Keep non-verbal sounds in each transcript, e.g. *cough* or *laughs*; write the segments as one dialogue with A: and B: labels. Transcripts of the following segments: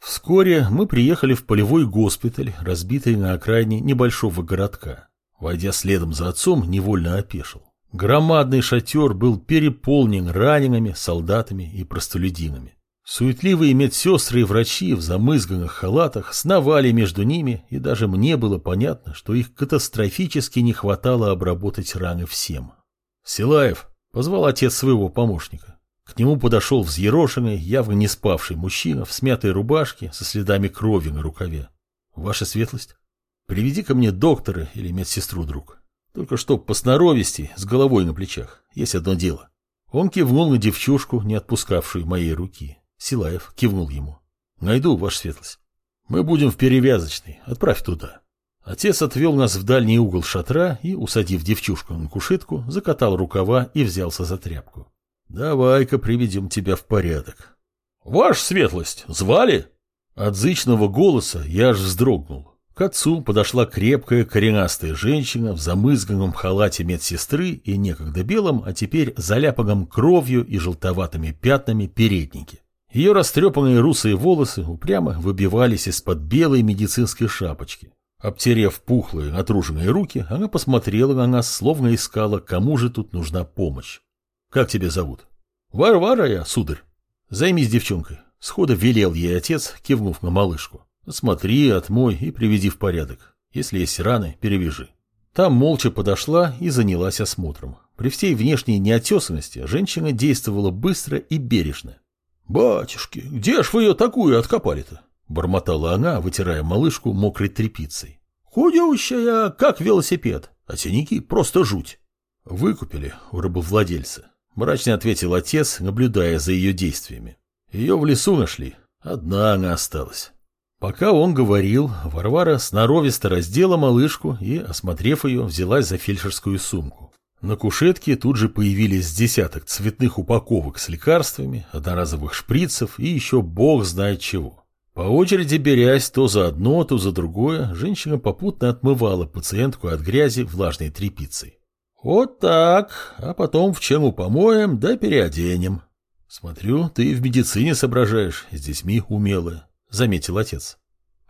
A: Вскоре мы приехали в полевой госпиталь, разбитый на окраине небольшого городка. Войдя следом за отцом, невольно опешил. Громадный шатер был переполнен ранеными, солдатами и простолюдинами. Суетливые медсестры и врачи в замызганных халатах сновали между ними, и даже мне было понятно, что их катастрофически не хватало обработать раны всем. «Силаев!» — позвал отец своего помощника. К нему подошел взъерошенный, явно не спавший мужчина в смятой рубашке со следами крови на рукаве. «Ваша светлость, приведи ко мне доктора или медсестру, друг. Только что по сноровисти, с головой на плечах. Есть одно дело». Он кивнул на девчушку, не отпускавшую моей руки. Силаев кивнул ему. «Найду, ваша светлость. Мы будем в перевязочной. Отправь туда». Отец отвел нас в дальний угол шатра и, усадив девчушку на кушетку, закатал рукава и взялся за тряпку. «Давай-ка приведем тебя в порядок». «Ваша светлость, звали?» От зычного голоса я аж вздрогнул. К отцу подошла крепкая коренастая женщина в замызганном халате медсестры и некогда белом, а теперь заляпанном кровью и желтоватыми пятнами передники. Ее растрепанные русые волосы упрямо выбивались из-под белой медицинской шапочки. Обтерев пухлые, натруженные руки, она посмотрела на нас, словно искала, кому же тут нужна помощь. «Как тебя зовут?» «Варвара я, сударь». «Займись девчонкой». Схода велел ей отец, кивнув на малышку. «Смотри, отмой и приведи в порядок. Если есть раны, перевяжи». Там молча подошла и занялась осмотром. При всей внешней неотесанности женщина действовала быстро и бережно. «Батюшки, где ж вы ее такую откопали-то?» — бормотала она, вытирая малышку мокрой тряпицей. «Худющая, как велосипед, а синяки просто жуть». «Выкупили у рабовладельца», — мрачно ответил отец, наблюдая за ее действиями. «Ее в лесу нашли, одна она осталась». Пока он говорил, Варвара сноровисто раздела малышку и, осмотрев ее, взялась за фельдшерскую сумку. На кушетке тут же появились десяток цветных упаковок с лекарствами, одноразовых шприцев и еще бог знает чего. По очереди берясь то за одно, то за другое, женщина попутно отмывала пациентку от грязи влажной тряпицей. «Вот так, а потом в чему помоем, да переоденем». «Смотрю, ты в медицине соображаешь, с детьми умелая», — заметил отец.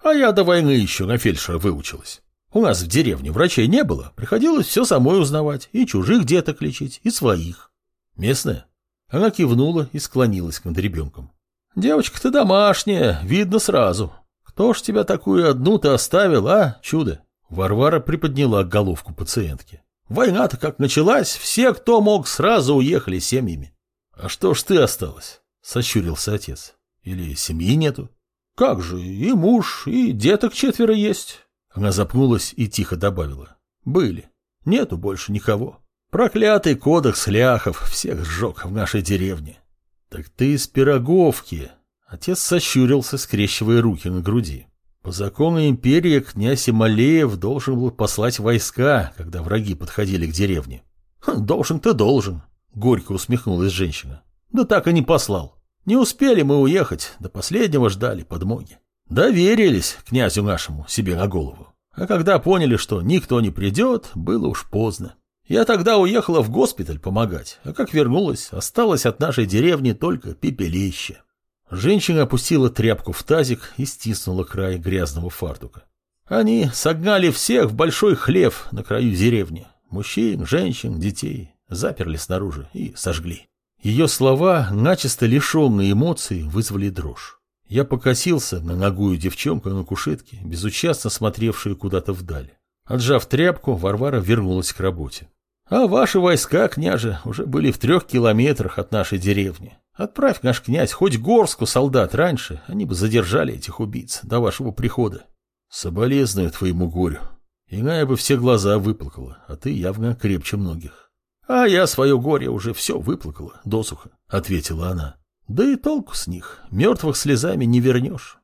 A: «А я до войны еще на фельдшера выучилась». У нас в деревне врачей не было, приходилось все самой узнавать, и чужих деток лечить, и своих. Местная? Она кивнула и склонилась над ребенком. Девочка ты домашняя, видно сразу. Кто ж тебя такую одну-то оставил, а, чудо? Варвара приподняла головку пациентки. Война-то как началась, все, кто мог, сразу уехали семьями. А что ж ты осталась? Сощурился отец. Или семьи нету? Как же, и муж, и деток четверо есть. Она запнулась и тихо добавила. Были. Нету больше никого. Проклятый кодекс ляхов всех сжег в нашей деревне. Так ты из Пироговки. Отец сощурился, скрещивая руки на груди. По закону империи князь Ималеев должен был послать войска, когда враги подходили к деревне. «Хм, должен-то должен, горько усмехнулась женщина. Да так и не послал. Не успели мы уехать, до последнего ждали подмоги. Доверились князю нашему себе на голову. А когда поняли, что никто не придет, было уж поздно. Я тогда уехала в госпиталь помогать, а как вернулась, осталось от нашей деревни только пепелище. Женщина опустила тряпку в тазик и стиснула край грязного фартука. Они согнали всех в большой хлев на краю деревни. Мужчин, женщин, детей. Заперли снаружи и сожгли. Ее слова, начисто лишенные эмоций, вызвали дрожь. Я покосился на ногую девчонку на кушетке, безучастно смотревшую куда-то вдаль. Отжав тряпку, Варвара вернулась к работе. А ваши войска, княже, уже были в трех километрах от нашей деревни. Отправь, наш князь, хоть горстку солдат раньше, они бы задержали этих убийц до вашего прихода. Соболезную твоему горю. Иная бы все глаза выплакала, а ты явно крепче многих. А я свое горе уже все выплакала, досуха, — ответила она. Да и толку с них, мертвых слезами не вернешь.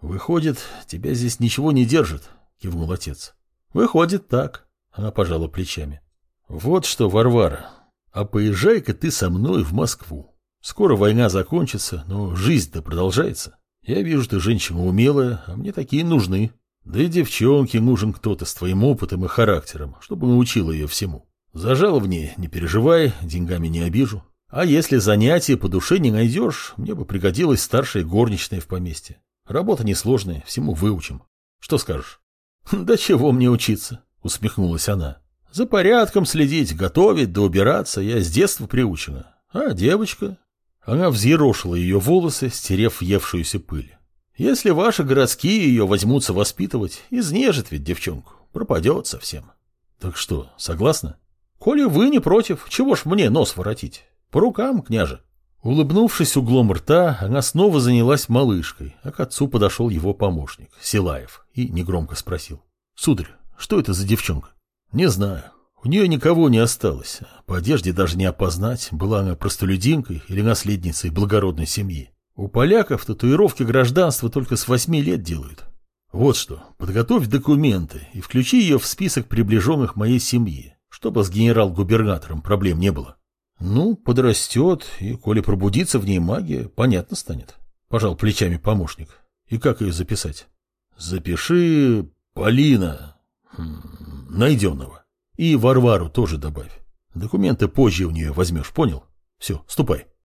A: Выходит, тебя здесь ничего не держит, кивнул отец. Выходит так, она пожала плечами. Вот что, Варвара, а поезжай-ка ты со мной в Москву. Скоро война закончится, но жизнь-то продолжается. Я вижу, ты женщина умелая, а мне такие нужны. Да и девчонке нужен кто-то с твоим опытом и характером, чтобы научил ее всему. За жалование не переживай, деньгами не обижу. А если занятия по душе не найдешь, мне бы пригодилась старшая горничная в поместье. Работа несложная, всему выучим. Что скажешь? *laughs* Да чего мне учиться? Усмехнулась она. За порядком следить, готовить да убираться я с детства приучена. А девочка? Она взъерошила ее волосы, стерев въевшуюся пыль. Если ваши городские ее возьмутся воспитывать, изнежит ведь девчонку, пропадет совсем. Так что, согласна? Коли вы не против, чего ж мне нос воротить? По рукам, княже. Улыбнувшись углом рта, она снова занялась малышкой, а к отцу подошел его помощник, Силаев, и негромко спросил. «Сударь, что это за девчонка?» «Не знаю. У нее никого не осталось. По одежде даже не опознать, была она простолюдинкой или наследницей благородной семьи. У поляков татуировки гражданства только с восьми лет делают. Вот что, подготовь документы и включи ее в список приближенных моей семьи, чтобы с генерал-губернатором проблем не было. Ну, подрастет, и коли пробудится в ней магия, понятно станет. Пожал плечами помощник. И как ее записать? Запиши Полина хм, Найденного. И Варвару тоже добавь. Документы позже у нее возьмешь, понял? Все, ступай.